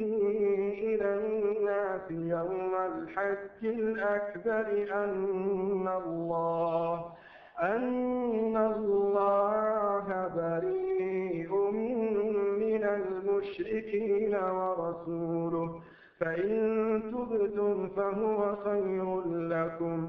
ورسوله إلى الناس يوم الحج الأكبر أن الله أن الله بريء من المشركين ورسوله. فإن تبتم فهو خير لكم.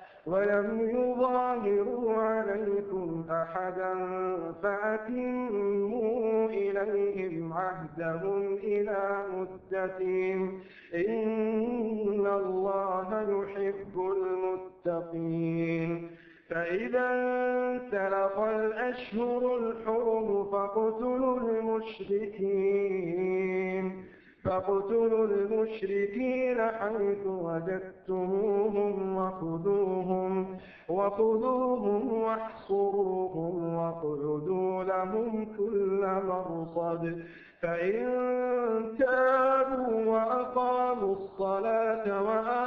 ولم يظاهروا عليكم أحدا فأتموا إليهم عهدهم إلى مدتهم إن الله يحب المتقين. فإذا انسلخ الأشهر الحرم فاقتلوا المشركين. فاقتلوا المشركين حيث وجدتموهم وخذوهم وخذوهم واحصروهم واقعدوا لهم كل مرصد. فإن تابوا وأقاموا الصلاة وآتوا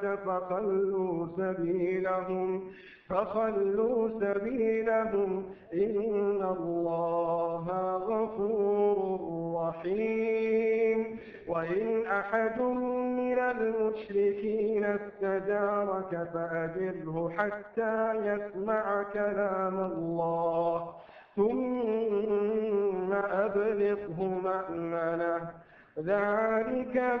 فخلوا سبيلهم فخلوا سبيلهم. إن الله غفور رحيم. وإن أحد من المشركين استجارك فأجره حتى يسمع كلام الله ثم أبلغه مأمنه. ذلك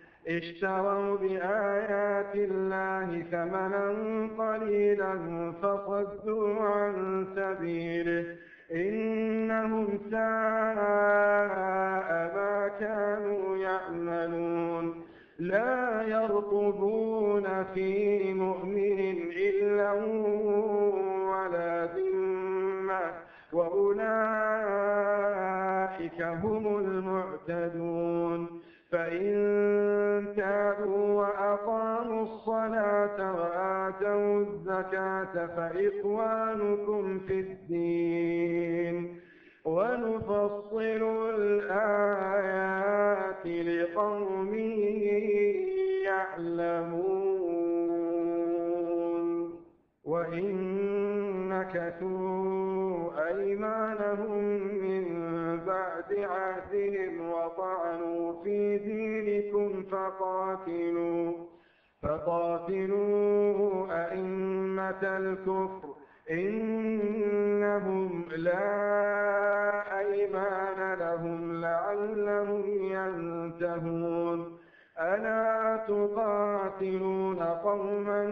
اشتروا بآيات الله ثمنا قليلا فصدوا عن سبيله. إنهم ساء ما كانوا يعملون. لا يرقبون في الزكاة فإخوانكم في الدين. ونفصل الآيات لقوم يعلمون. وإن نكثوا أيمانهم من بعد عهدهم وطعنوا في دينكم فقاتلوا. فقاتلوا أئمة الكفر إنهم لا أيمان لهم لعلهم ينتهون ألا تقاتلون قوما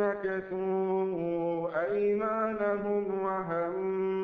نكثوا أيمانهم وهم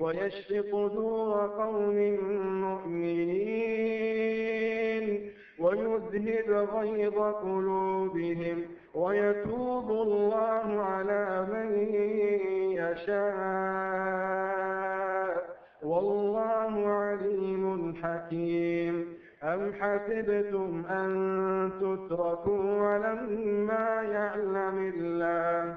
ويشف صدور قوم مؤمنين ويذهب غيظ قلوبهم ويتوب الله على من يشاء. والله عليم حكيم. أم حسبتم أن تتركوا ولما يعلم الله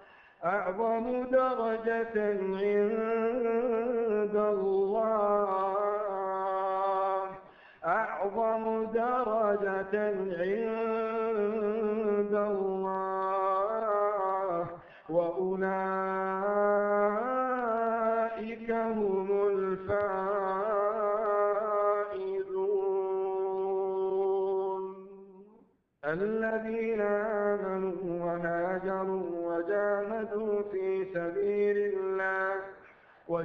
أعظم درجة عند الله. أعظم درجة عند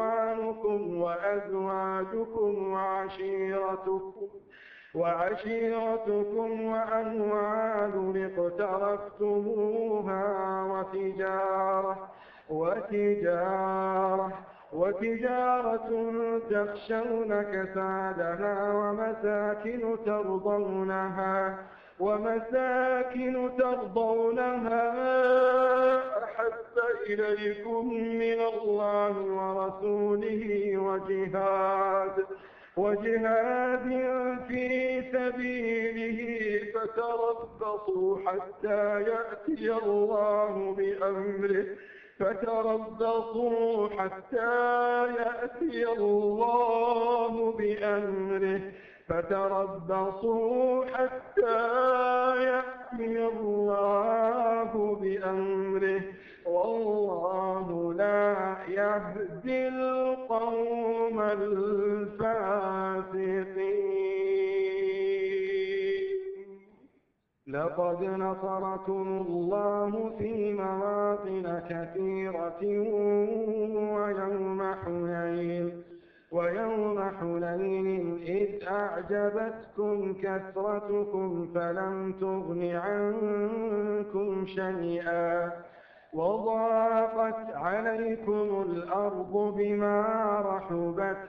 وإخوانكم وأزواجكم وعشيرتكم وعشيرتكم وأموال اقترفتموها وتجارة وتجارة وتجارة تخشون كسادها ومساكن ترضونها ومساكن ترضونها أحب إليكم من الله ورسوله وجهاد وجهاد في سبيله فتربصوا حتى يأتي الله بأمره. فتربصوا حتى يأتي الله بأمره. فتربصوا حتى يأتي الله بأمره. والله لا يهدي القوم الفاسقين. لقد نصركم الله في مواطن كثيرة ويوم حنين. ويوم حنين إذ أعجبتكم كثرتكم فلم تغن عنكم شيئا وضاقت عليكم الأرض بما رحبت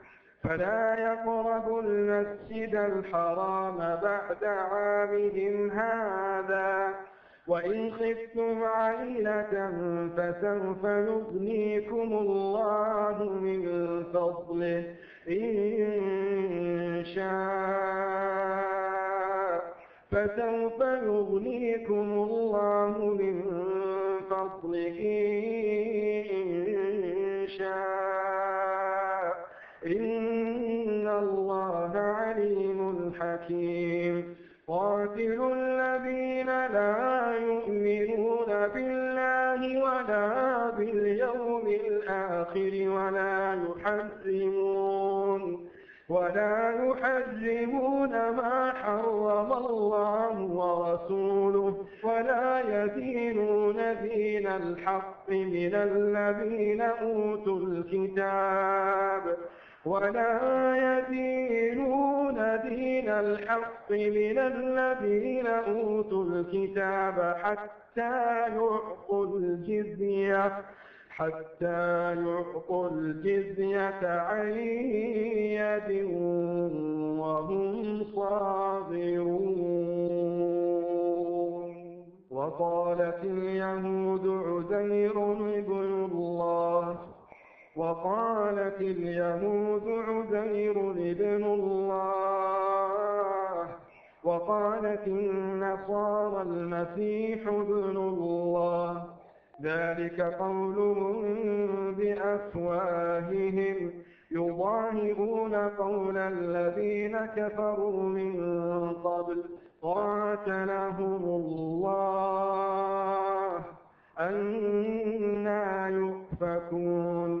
فلا يقربوا المسجد الحرام بعد عامهم هذا. وإن خفتم عيلة فسوف يغنيكم الله من فضله. إن شاء فسوف يغنيكم الله من فضله. إن شاء حكيم. قاتلوا الذين لا يؤمنون بالله ولا باليوم الآخر ولا يحرمون ولا يحرمون ما حرم الله ورسوله ولا يدينون دين الحق من الذين أوتوا الكتاب ولا يدينون دين الحق من الذين أوتوا الكتاب حتى يعطوا الجزية حتى يعطوا الجزية عن يد وهم صاغرون. وقالت اليهود عزير ابن الله وقالت اليهود عزير ابن الله وقالت النصارى المسيح ابن الله. ذلك قولهم بأفواههم. يضاهئون قول الذين كفروا من قبل. قاتلهم الله. أنا يؤفكون.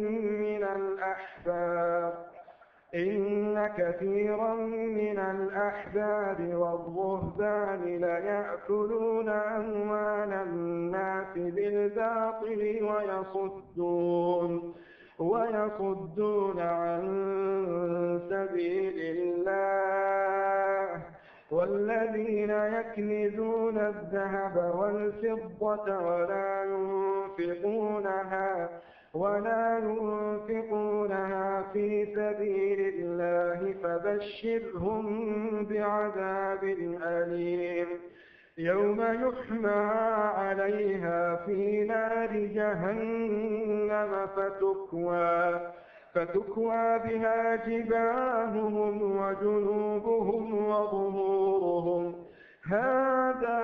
إن كثيرا من الأحبار والرهبان ليأكلون أموال الناس بالباطل ويصدون ويصدون عن سبيل الله. والذين يكنزون الذهب والفضة ولا ينفقونها ولا ينفقونها في سبيل الله فبشرهم بعذاب أليم يوم يحمى عليها في نار جهنم فتكوى فتكوى بها جباههم وجنوبهم وظهورهم هذا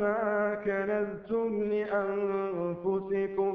ما كنزتم لأنفسكم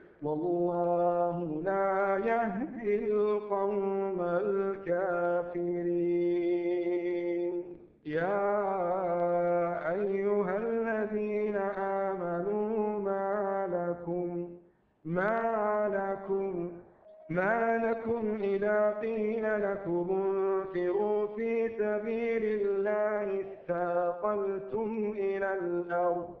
والله لا يهدي القوم الكافرين. يا أيها الذين آمنوا ما لكم ما لكم ما لكم إذا قيل لكم انفروا في سبيل الله استاقلتم إلى الأرض.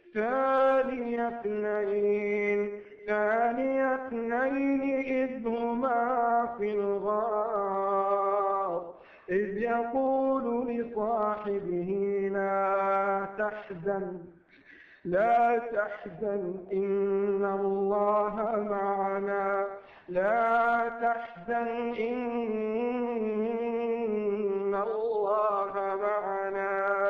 ثاني اثنين ثاني اثنين إذ هما في الغار إذ يقول لصاحبه لا تحزن لا تحزن إن الله معنا لا تحزن إن الله معنا.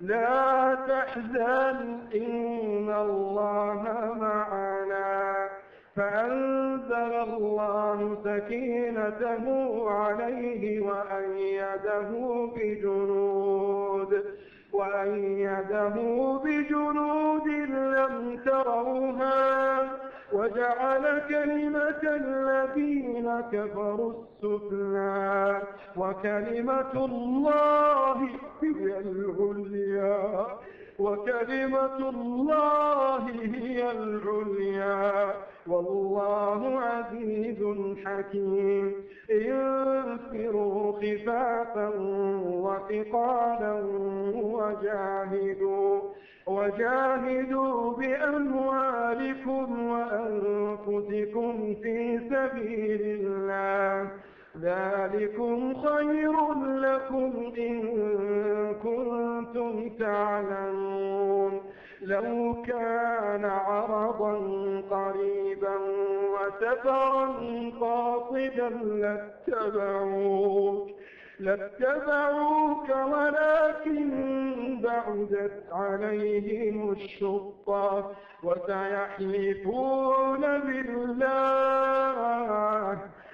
لا تحزن إن الله معنا. فأنزل الله سكينته عليه وأيده بجنود وأيده بجنود لم تروها. وجعل كلمة الذين كفروا السفلى وكلمة الله هي العليا وكلمة الله هي العليا. والله عزيز حكيم. انفروا خفافا وثقالا وجاهدوا. وجاهدوا بأموالكم وأنفسكم في سبيل الله. ذلكم خير لكم إن كنتم تعلمون. لو كان عرضا قريبا وسفرا قاصدا لاتبعوك. لاتبعوك ولكن بعدت عليهم الشقة وسيحلفون بالله.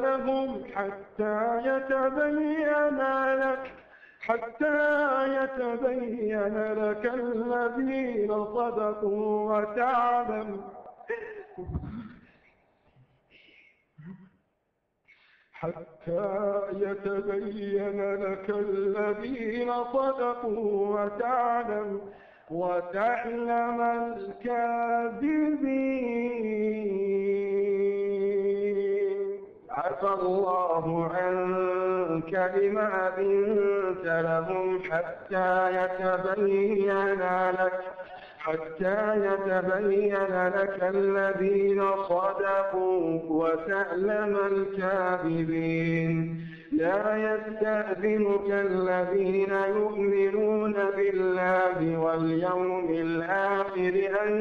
لهم حتى يتبين لك حتى يتبين لك الذين صدقوا وتعلم حتى يتبين لك الذين صدقوا وتعلم وتعلم الكاذبين. عفى الله عنك لما أذنت لهم حتى يتبين لك حتى يتبين لك الذين صدقوا وتعلم الكاذبين. لا يستأذنك الذين يؤمنون بالله واليوم الآخر أن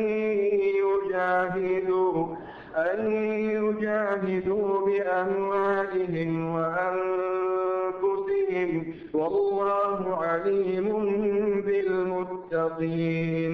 يجاهدوا. أن يجاهدوا بأموالهم وأنفسهم والله عليم بالمتقين.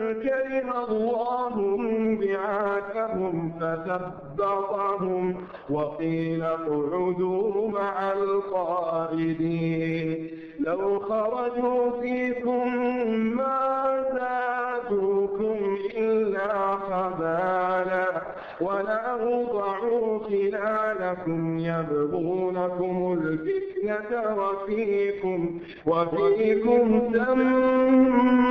كره الله بعاثهم فثبطهم وقيل اقعدوا مع القائدين لو خرجوا فيكم ما زادوكم إلا خبالا ولأوضعوا خلالكم يبغونكم الفتنة وفيكم وفيكم سماعون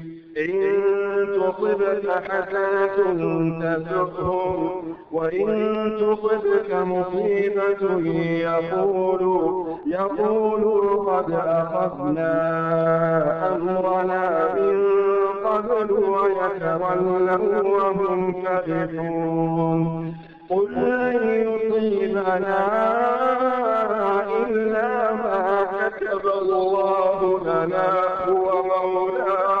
إن تصبك حسنة تسؤهم وإن تصبك مصيبة يقولوا يقولوا قد أخذنا أمرنا من قبل ويتولوا وهم فرحون قل لن يصيبنا إلا ما كتب الله لنا هو مولانا.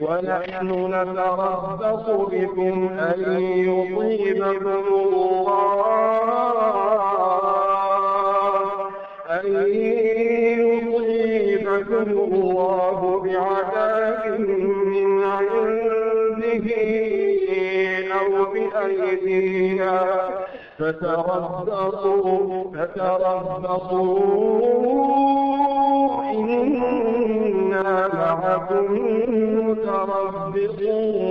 ونحن نتربص بكم أن يصيبكم الله أن يصيبكم الله بعذاب من عنده أو بأيدينا. فتربصوا فتربصوا. إنا معكم متربصون.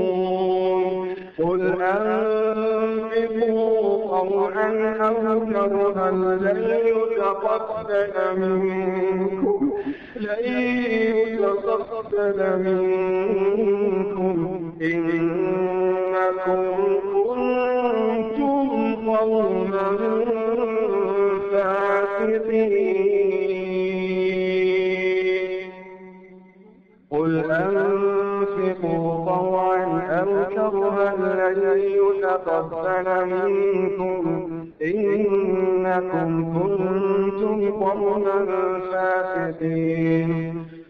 قل أنفقوا طوعا أو كرها لن يتقبل منكم لن يتقبل منكم. إنكم كنتم قوما أنفقوا طوعا أو كرها لن يتقبل منكم. إنكم كنتم قوما فاسقين.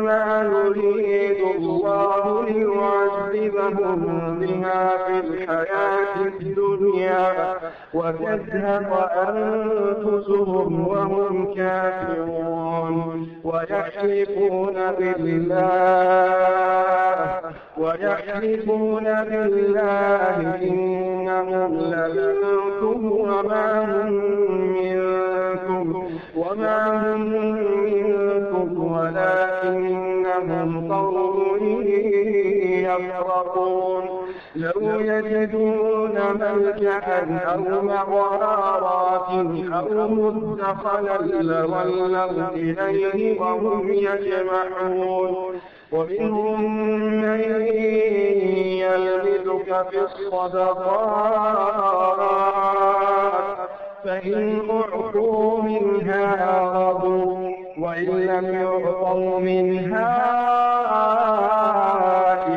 إنما يريد الله ليعذبهم بها في الحياة الدنيا وتزهق أنفسهم وهم كافرون ويحلفون بالله ويحلفون بالله إنهم لمنكم وما هم وما هم منكم ولكنهم قوم يفرقون لو يجدون ملجأ أو مغارات أو مدخلا لولوا إليه وهم يجمعون ومنهم من يلمزك في الصدقات فإن أعطوا منها رضوا وإن لم يعطوا منها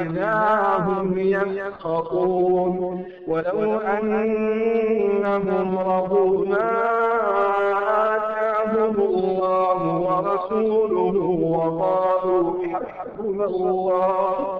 إذا هم يسخطون. ولو أنهم رضوا ما آتاهم الله ورسوله وقالوا حسبنا الله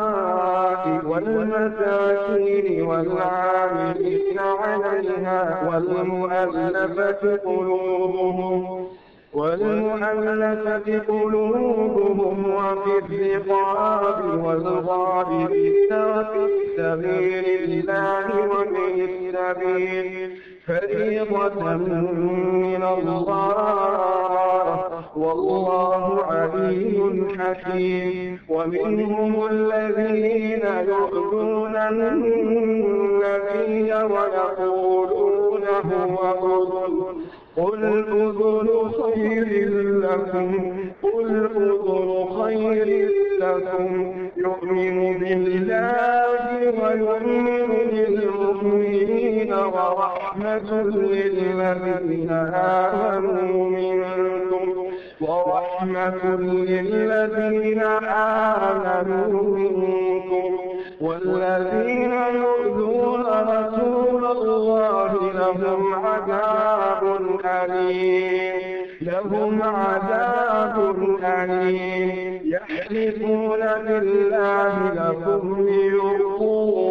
والمساكين والعاملين عليها والمؤلفة قلوبهم والمؤلفة قلوبهم وفي الرقاب والغاربين وفي سبيل الله وفي السبيل فريضة من الله والله عليم حكيم. ومنهم الذين يؤذون النبي ويقولون هو أذن. قل أذن خير لكم قل أذن خير لكم. يؤمن بالله ويؤمن للمؤمنين ورحمة للذين آمنوا منكم ورحمة للذين آمنوا منكم والذين يؤذون رسول الله لهم عذاب أليم لهم عذاب أليم. يحلفون بالله لكم ليرضوكم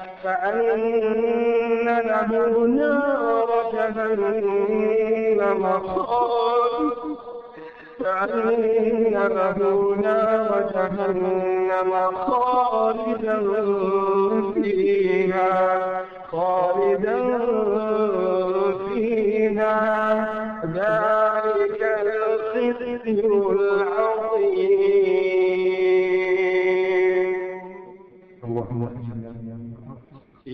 فأن له نار جهنم فأن له نار جهنم خالدا فيها. خالدا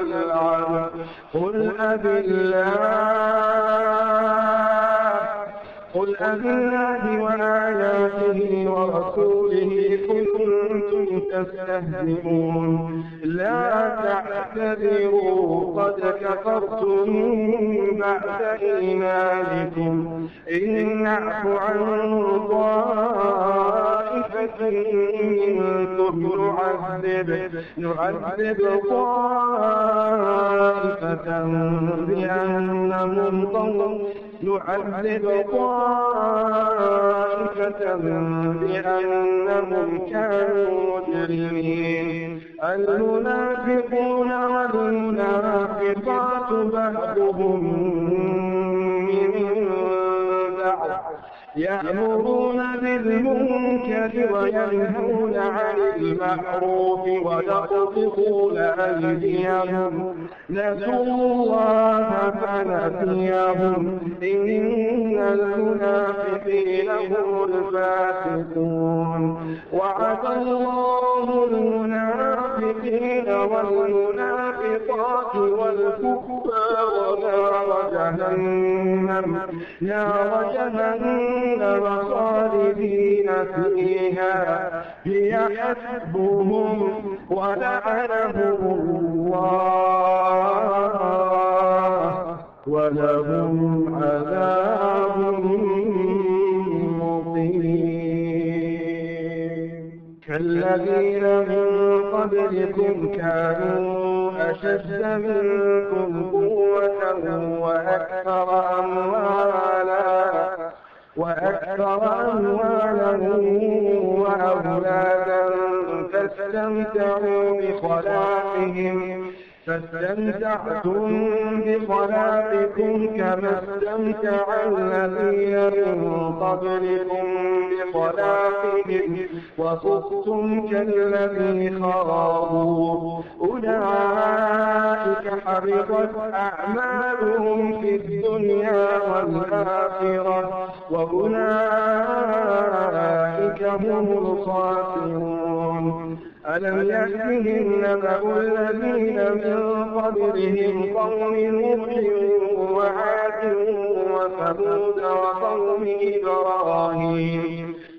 ونلعب قل أبالله. قل أبالله وآياته ورسوله. تستهزئون. لا تعتذروا قد كفرتم بعد إيمانكم. إن نعف عن طائفة منكم نعذب نعذب طائفة بأنهم قوم نعذب طائفة بأنهم كانوا مجرمين المنافقون والمنافقات بعضهم يأمرون بالمنكر وينهون عن المعروف ويقبضون أيديهم. نسوا الله فنسيهم. إن المنافقين هم الفاسقون. وعد الله المنافقين والمنافقات والكفار نار جهنم. نار جهنم. خالدين فيها هي حسبهم ولعنهم الله ولهم عذاب مقيم كالذين من قبلكم كانوا أشد منكم قوة وأكثر أموالا وأكثر أموالا وأولادا فاستمتعوا بخلاقهم فاستمتعتم بخلاقكم كما استمتع الذين من قبلكم بخلاقهم وخذتم كالذي خاضوا. أولئك حبطت أعمالهم في الدنيا والآخرة وأولئك هم الخاسرون. ألم يأتهم نبأ الذين من قبلهم قوم نوح وعاد وثمود وقوم إبراهيم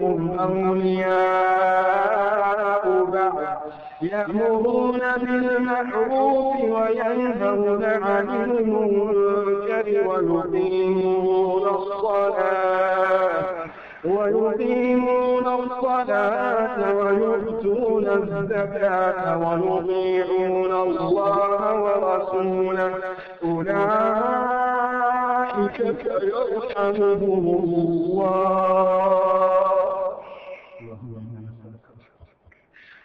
بعضهم أولياء بعض يأمرون بالمعروف وينهون عن المنكر ويقيمون الصلاة ويقيمون الصلاة ويؤتون الزكاة ويطيعون الله ورسوله أولئك يرحمهم الله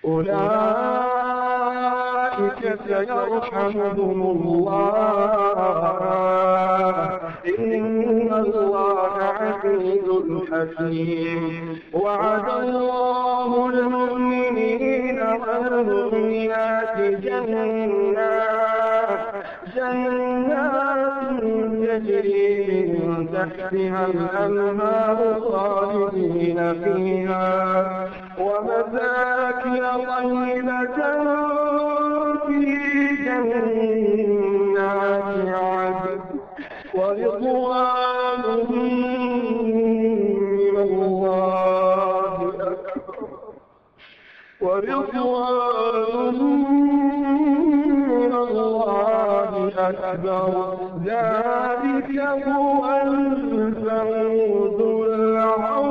أولئك سيرحمهم الله. إن الله عزيز حكيم. وعد الله المؤمنين والمؤمنات جنات جنات تجري من تحتها الأنهار خالدين فيها. ومساكن طيبة في جنات عدن. ورضوان من الله أكبر. ورضوان أكبر. ذلك هو الفوز العظيم.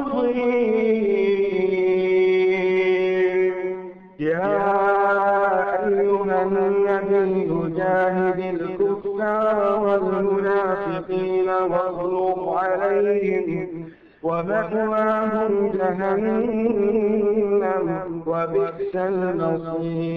يا أيها النبي جاهد الكفار والمنافقين واغلظ عليهم ومأواهم جهنم وبئس المصير.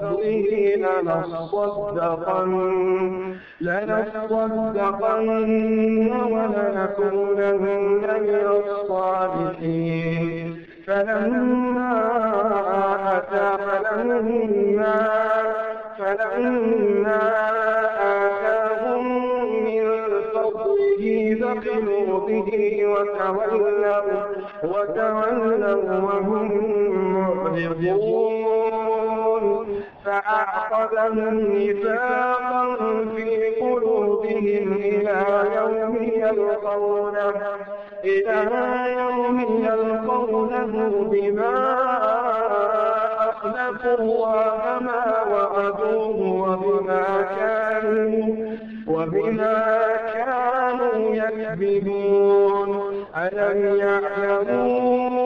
فضله لنصدقن لنصدقن ولنكونن من الصالحين. فلما أتى فلما فلما آتاهم بخلوا به وتولوا وتولوا وهم معرضون. فأعقبهم نفاقا في قلوبهم إلى يوم يلقونه إلى يوم يلقونه بما أخلفوا الله ما وعدوه وبما كانوا وبما كانوا يكذبون. ألم يعلموا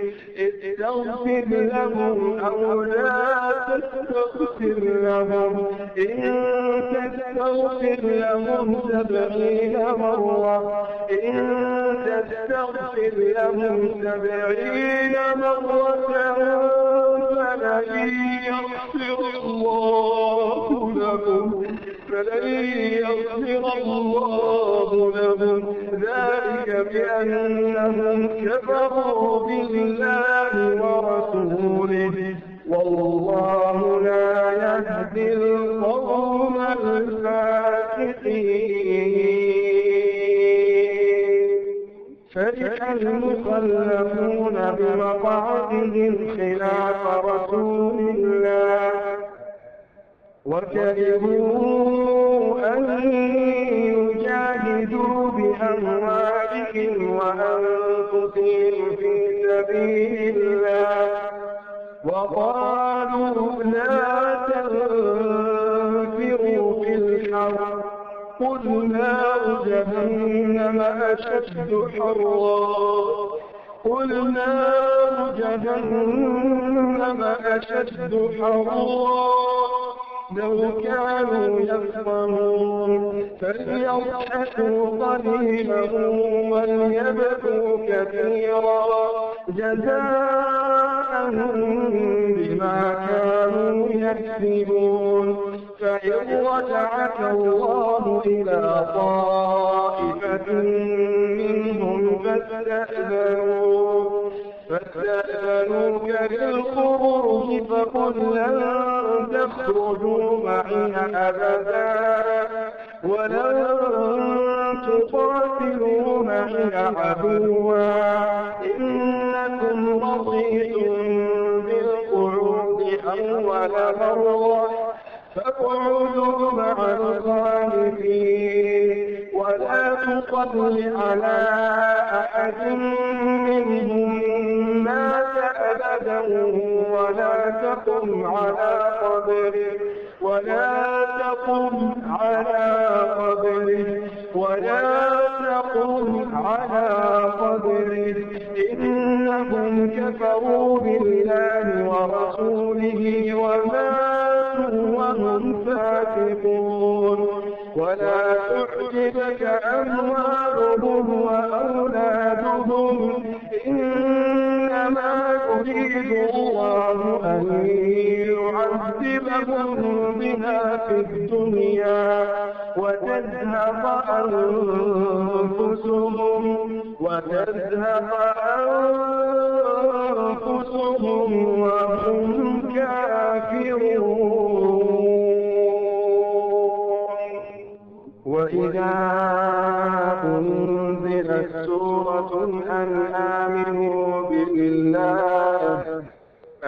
استغفر لهم أو لا تستغفر لهم. إن تستغفر لهم سبعين مرة. إن تستغفر لهم سبعين مرة فلن يغفر الله لهم. فلن يغفر الله لهم. ذلك بأنهم كفروا بالله. ورسوله. والله لا يهدي القوم الفاسقين. فرح المخلفون بمقعدهم خلاف رسول الله. وكرهوا أن يجاهدوا بأموالهم وأنفسهم في سبيل الله وقالوا لا تنفروا في الحرب. قل نار جهنم أشد حرا. قل نار جهنم أشد حرا. لو كانوا يفقهون فليضحكوا قليلا وليبكوا كثيرا. جزاء بما كانوا يكسبون. فإن رجعك الله إلى طائفة منهم فاستأذنوا فاستأذنوك للخروج فقل لن تخرجوا معي أبدا. ولن تقاتلوا معي عدوا. إنكم رضيتم بالقعود أول مرة فاقعدوا مع الخالفين ولا تصل على أحد منهم. أبدا ولا تقم على قبره ولا تقم على قبره ولا تقم على قبره. إنهم كفروا بالله ورسوله وماتوا وهم فاتقون ولا تعجبك أموالهم وأولادهم الله أن يعذبهم بها في الدنيا وتذهب أنفسهم وتذهب أنفسهم وهم كافرون. وإذا أنزلت سورة أن آمنوا بالله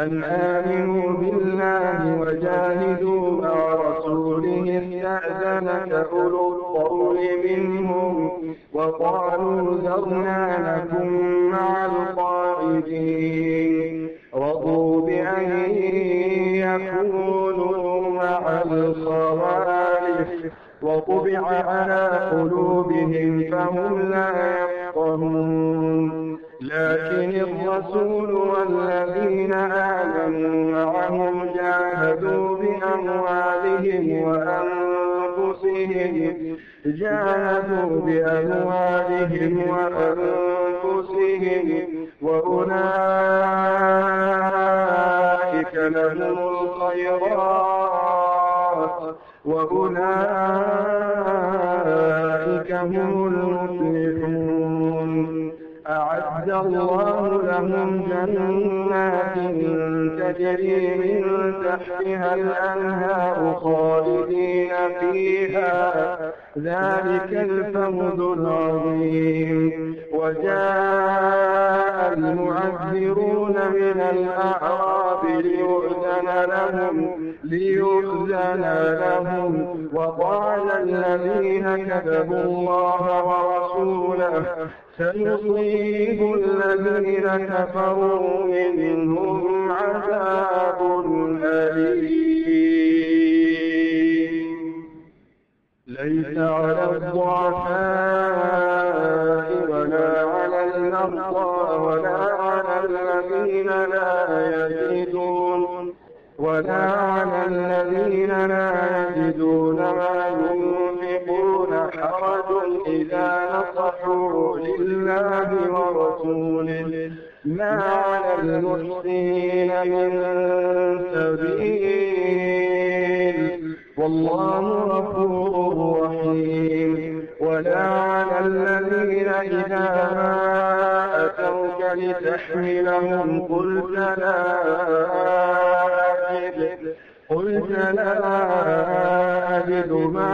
أن آمنوا بالله وجاهدوا مع رسوله استأذنك أولو الطول منهم وقالوا ذرنا لكم مع القائدين رضوا بأن يكونوا مع الخوالف وطبع على قلوبهم فهم لا يفقهون لكن الرسول والذين آمنوا معهم جاهدوا بأموالهم وأنفسهم. جاهدوا بأموالهم وأنفسهم. وأولئك لهم الخيرات. وأولئك هم المفلحون. أعد الله لهم جنات تجري من تحتها الأنهار خالدين فيها. ذلك الفوز العظيم. وجاء المعذرون من الأعراب ليؤذن لهم ليؤذن لهم. وقال الذين كذبوا الله ورسوله سيصيب الذين كفروا منهم عذاب أليم. ليس على الضعفاء ولا على المرضى ولا على الذين لا يجدون ولا على الذين لا يجدون ما نصحوا لله ورسوله ما على المحسنين من سبيل. والله غفور رحيم. ولا على الذين إذا ما أتوك لتحملهم قلت لا أجد. قلت لا أجد ما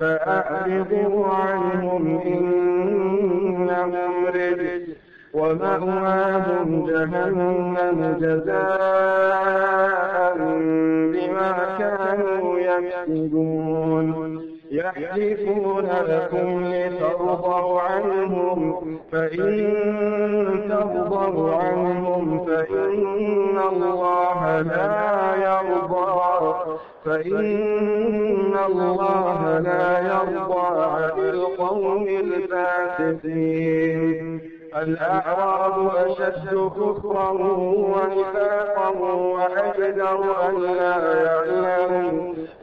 فأعرضوا عنهم إنهم رجس ومأواهم جهنم جزاء بما كانوا يكسبون. يحلفون لكم لترضوا عنهم فإن ترضوا عنهم فإن الله لا يرضى فإن الله لا يرضى عن القوم الفاسقين. الأعراب أشد كفرا ونفاقا وأجدر أن لا يعلموا.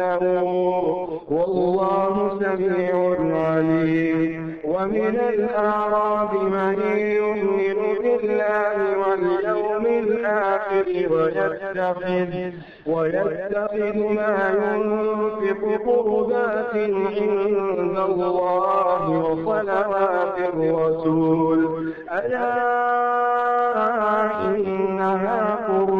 السوء والله سميع عليم. ومن الأعراب من يؤمن بالله واليوم الآخر ويتخذ ويتخذ ما ينفق قربات عند الله وصلوات الرسول. ألا إنها قربات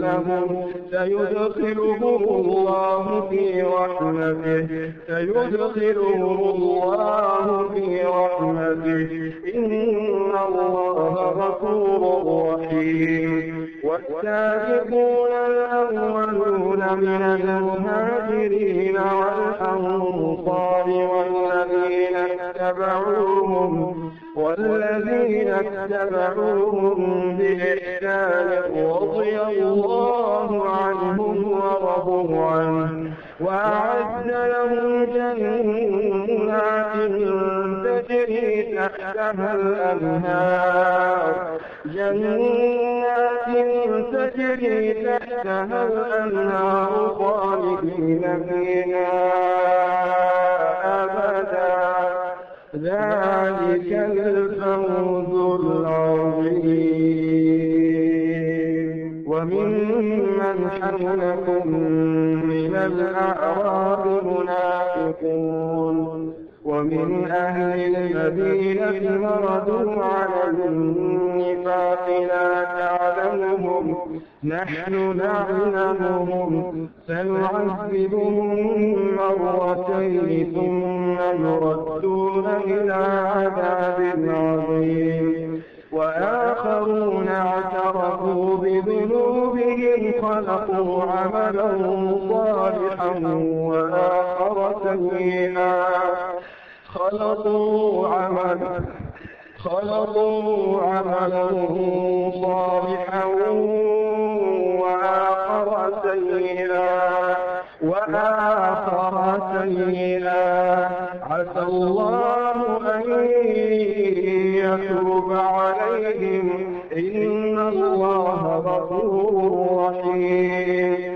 لهم. سيدخلهم الله في رحمته. سيدخلهم الله في رحمته. إن الله غفور رحيم. والسابقون الأولون من المهاجرين والأنصار والذين اتبعوهم والذين اتبعوهم بإحسان رضي الله عنهم ورضوا عنه وأعد لهم جنات تجري تحتها الأنهار. جنات تجري تحتها الأنهار خالدين فيها. ذلك الفوز العظيم. وممن حولكم من الأعراب منافقون. ومن أهل المدينة مردوا على النفاق لا تعلمهم. نحن نعلمهم. سنعذبهم مرتين ثم يردون إلى عذاب عظيم. وآخرون اعترفوا بذنوبهم خلقوا عملا صالحا وآخر سيئا خلقوا عملا خلقوا عملا صالحا وآخر سيئا وآخر سيئا عسى الله أن يتوب عليهم. إن الله غفور رحيم.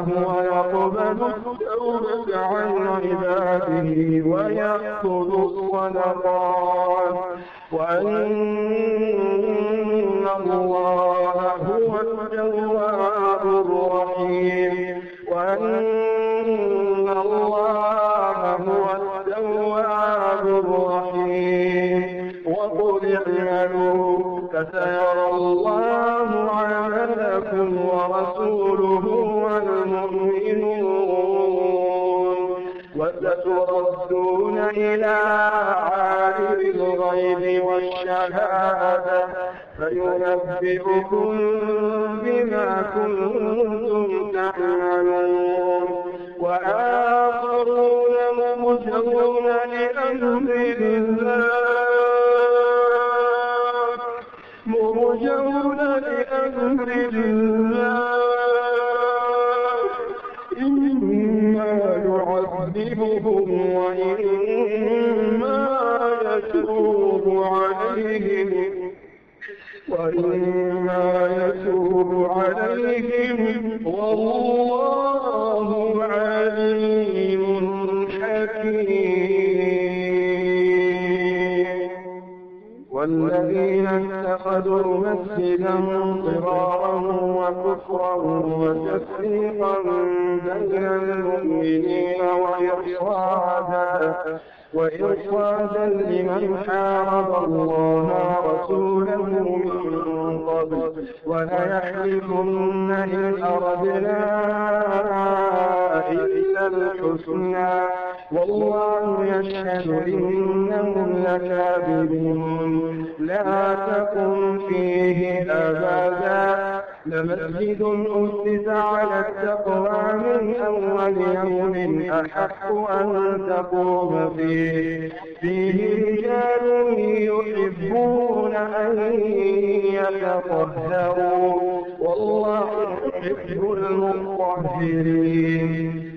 الله هو يقبل التوبة عن عباده ويأخذ الصدقات. وأن الله هو التواب الرحيم. وأن الله هو التواب الرحيم. وقل اعملوا فسيرى الله عملكم ورسوله والمؤمنون وستردون إلى عالم الغيب والشهادة فينبئكم بما كنتم تعملون. وآخرون مرجون لأمر الله. مرجون لأمر الله. وإما يتوب عليهم. والله اتخذوا مسجدا ضرارا وكفرا وتفريقا بين المؤمنين وإرصادا وإرصادا لمن حارب الله ورسوله من قبل وليحلفن إن أردنا إلا الحسنى والله يشهد إنهم لكاذبون. لا تقم فيه أبدا. لمسجد أسس على التقوى من أول يوم أحق أن تقوم فيه. فيه رجال يحبون أن يتطهروا. والله يحب المطهرين.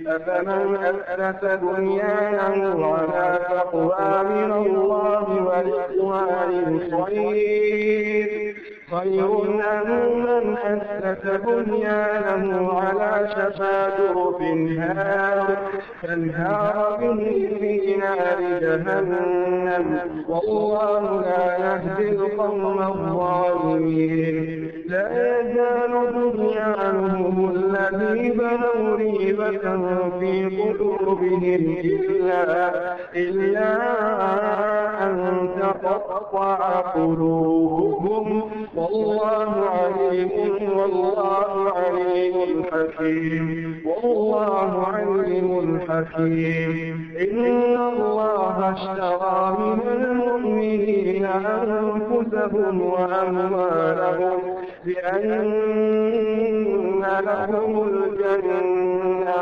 أفمن أسس بنيانه على تقوى من الله ورضوان خير خير أم من أسس بنيانه على شفا جرف هار فانهار به في نار جهنم. والله لا يهدي القوم الظالمين. لا يزال بنيانهم الذي بنوا ريبة في قلوبهم إلا إلا أن تقطع قلوبهم. والله عليم والله عليم حكيم والله عليم حكيم. إن الله اشترى من المؤمنين أنفسهم وأموالهم بأن لهم الجنة.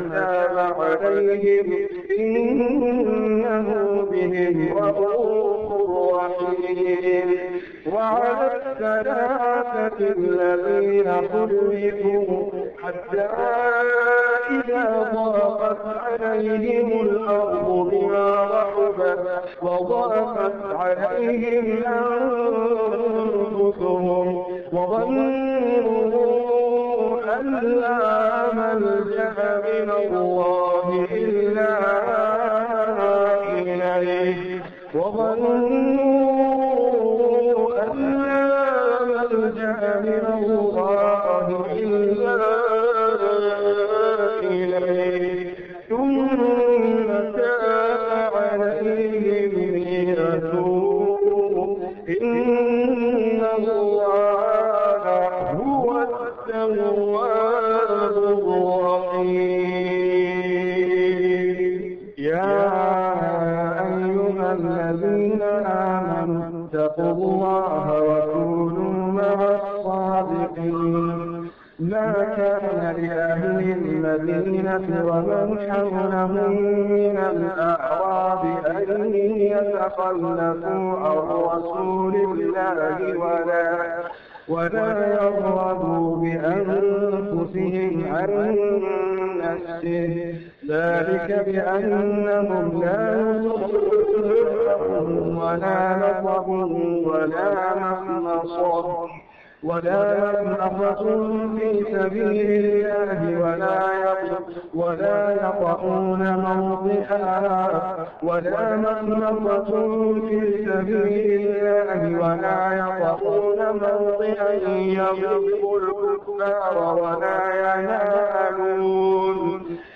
تاب عليهم إنه بهم رؤوف رحيم وعلى الثلاثة الذين خلفوا حتى إذا ضاقت عليهم الأرض بما رحبت وضاقت عليهم أنفسهم وظنوا أن لا من الله لأهل المدينة ومن حولهم من الأعراب أن يتخلفوا عن رسول الله ولا ولا يرغبوا بأنفسهم عن نفسه. ذلك بأنهم لا يصدقون ولا نصب ولا مخنصر ولا ينفق في سبيل الله ولا ولا يطعون موضعا ولا منفق في سبيل الله ولا يطعون موضعا يغضب الكفار ولا ينالون.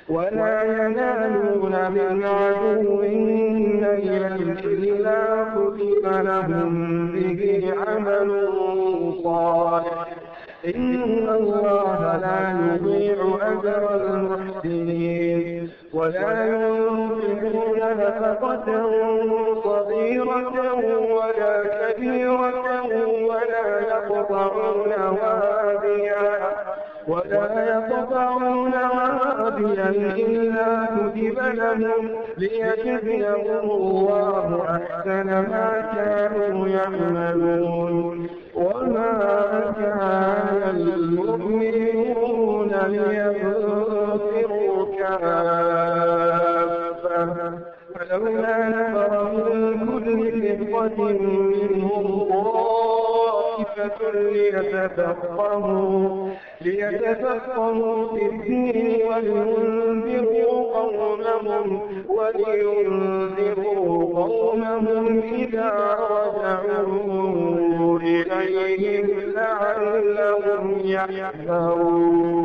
ولا ينالون من عدو نيلا إلا كتب لهم به عمل صالح إن الله لا يضيع أجر المحسنين ولا ينفقون نفقة صغيرة ولا كبيرة ولا يقطعون واديا ولا يقطعون واديا إلا كتب لهم ليجزيهم الله أحسن ما كانوا يعملون. وما كان المؤمنون لينفروا كافة. فلولا نفر من كل فرقة ليتفقهوا ليتفقهوا في الدين ولينذروا قومهم ولينذروا قومهم إذا رجعوا إليهم لعلهم يحذرون.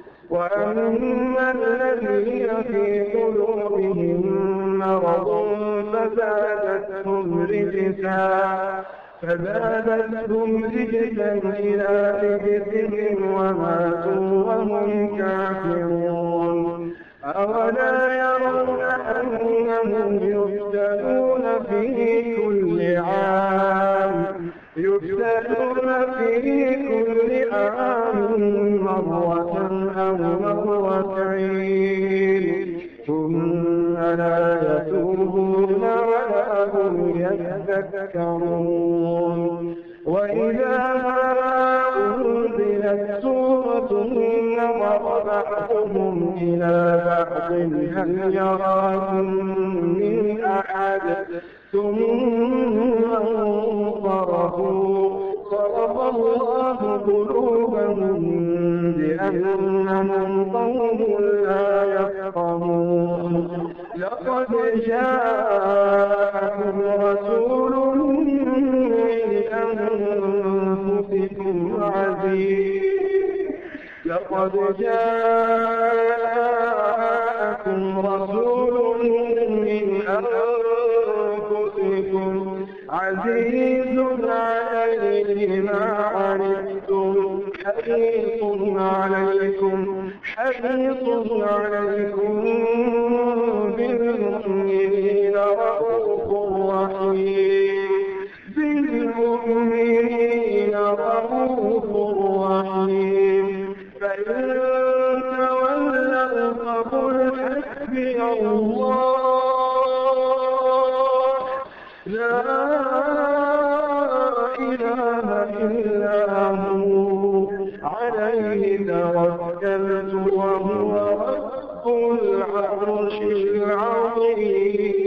وأما الذين في قلوبهم مرض فزادتهم رجسا فزادتهم رجسا إلى رجسهم وماتوا وهم كافرون. أولا يرون أنهم يفتنون في كل عام يفتنون في كل مرتين ثم لا يتوبون ولا هم يذكرون. وإذا ما أنزلت سورة نظر بعضهم إلى بعض هل يراكم من أحد. ثم انصرفوا. صرف الله قلوبهم بأنهم قوم لا يفقهون لقد جاءكم رسول من أنفسكم عزيز لقد جاءكم رسول من أنفسكم عزيز عليه ما عنتم حريص عليكم حريص عليكم بالمؤمنين رؤوف رحيم. بالمؤمنين رؤوف رحيم. فإن تولوا فقل حسبي الله. لا أسلمت وهو رب العرش العظيم.